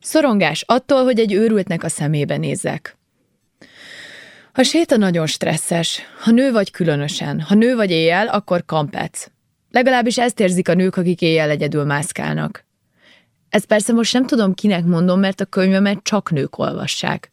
Szorongás attól, hogy egy őrültnek a szemébe nézzek. A séta nagyon stresszes. Ha nő vagy különösen. Ha nő vagy éjjel, akkor kampec. Legalábbis ezt érzik a nők, akik éjjel egyedül mászkálnak. Ezt persze most nem tudom, kinek mondom, mert a könyvemet csak nők olvassák.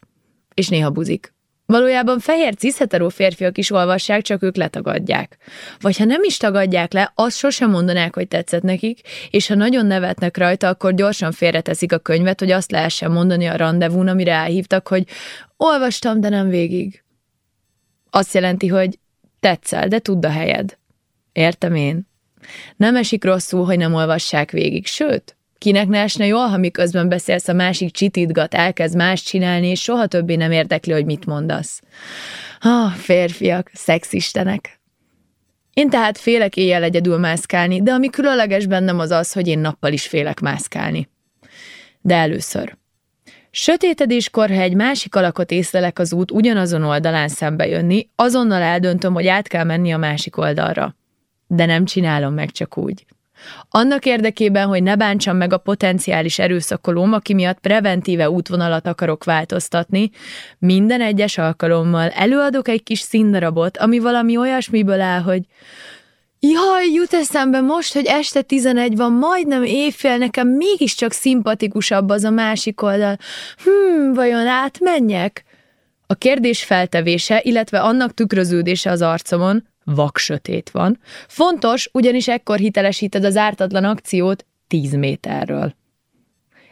És néha buzik. Valójában fehér cisheteró férfiak is olvassák, csak ők letagadják. Vagy ha nem is tagadják le, azt sosem mondanák, hogy tetszett nekik, és ha nagyon nevetnek rajta, akkor gyorsan félreteszik a könyvet, hogy azt lehessen mondani a rendezvún, amire elhívtak, hogy olvastam, de nem végig. Azt jelenti, hogy tetszel, de tudd a helyed. Értem én. Nem esik rosszul, hogy nem olvassák végig, sőt, Kinek ne esne jól, ha miközben beszélsz, a másik csitítgat, elkezd más csinálni, és soha többé nem érdekli, hogy mit mondasz. Ah, férfiak, szexistenek. Én tehát félek éjjel egyedül mászkálni, de ami különleges bennem az az, hogy én nappal is félek mászkálni. De először. Sötétedéskor, ha egy másik alakot észlelek az út ugyanazon oldalán szembe jönni, azonnal eldöntöm, hogy át kell menni a másik oldalra. De nem csinálom meg csak úgy. Annak érdekében, hogy ne bántsam meg a potenciális erőszakolóm, aki miatt preventíve útvonalat akarok változtatni, minden egyes alkalommal előadok egy kis színdarabot, ami valami olyasmiből áll, hogy Jaj, jut eszembe most, hogy este 11 van, majdnem éjfél, nekem mégiscsak szimpatikusabb az a másik oldal. Hmm, vajon átmenjek? A kérdés feltevése, illetve annak tükröződése az arcomon, vaksötét van. Fontos, ugyanis ekkor hitelesíted az ártatlan akciót 10 méterről.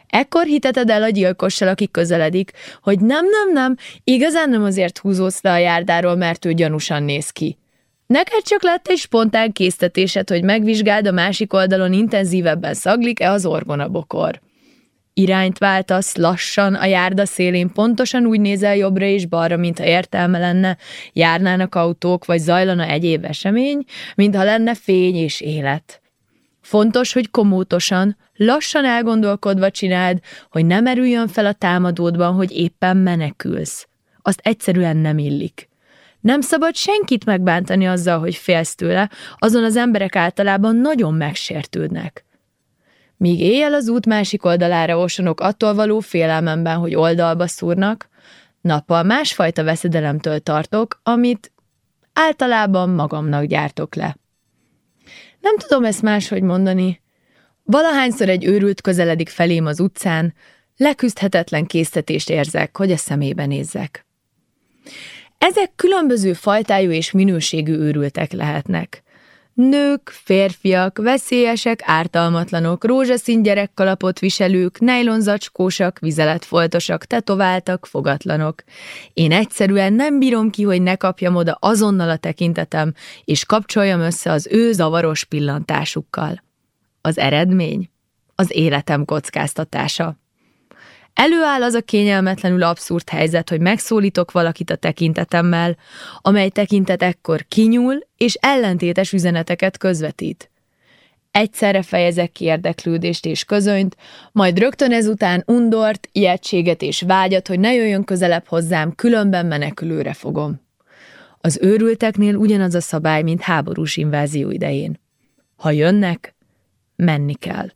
Ekkor hiteted el a gyilkossal, aki közeledik, hogy nem, nem, nem, igazán nem azért húzódsz le a járdáról, mert ő gyanúsan néz ki. Neked csak lett egy spontán késztetésed, hogy megvizsgáld a másik oldalon intenzívebben szaglik-e az orgonabokor. Irányt váltasz lassan a járda szélén, pontosan úgy nézel jobbra és balra, mintha értelme lenne, járnának autók, vagy zajlana egyéb esemény, mintha lenne fény és élet. Fontos, hogy komótosan, lassan elgondolkodva csináld, hogy ne merüljön fel a támadódban, hogy éppen menekülsz. Azt egyszerűen nem illik. Nem szabad senkit megbántani azzal, hogy félsz tőle, azon az emberek általában nagyon megsértődnek. Míg éjjel az út másik oldalára osonok attól való félelmemben, hogy oldalba szúrnak, nappal másfajta veszedelemtől tartok, amit általában magamnak gyártok le. Nem tudom ezt máshogy mondani. Valahányszor egy őrült közeledik felém az utcán, leküzdhetetlen késztetést érzek, hogy a szemébe nézzek. Ezek különböző fajtájú és minőségű őrültek lehetnek. Nők, férfiak, veszélyesek, ártalmatlanok, rózsaszín gyerekkalapot viselők, nejlonzacskósak, vizeletfoltosak, tetováltak, fogatlanok. Én egyszerűen nem bírom ki, hogy ne kapjam oda azonnal a tekintetem, és kapcsoljam össze az ő zavaros pillantásukkal. Az eredmény? Az életem kockáztatása. Előáll az a kényelmetlenül abszurd helyzet, hogy megszólítok valakit a tekintetemmel, amely tekintet ekkor kinyúl és ellentétes üzeneteket közvetít. Egyszerre fejezek ki érdeklődést és közönyt, majd rögtön ezután undort, ijegységet és vágyat, hogy ne jöjjön közelebb hozzám, különben menekülőre fogom. Az őrülteknél ugyanaz a szabály, mint háborús invázió idején. Ha jönnek, menni kell.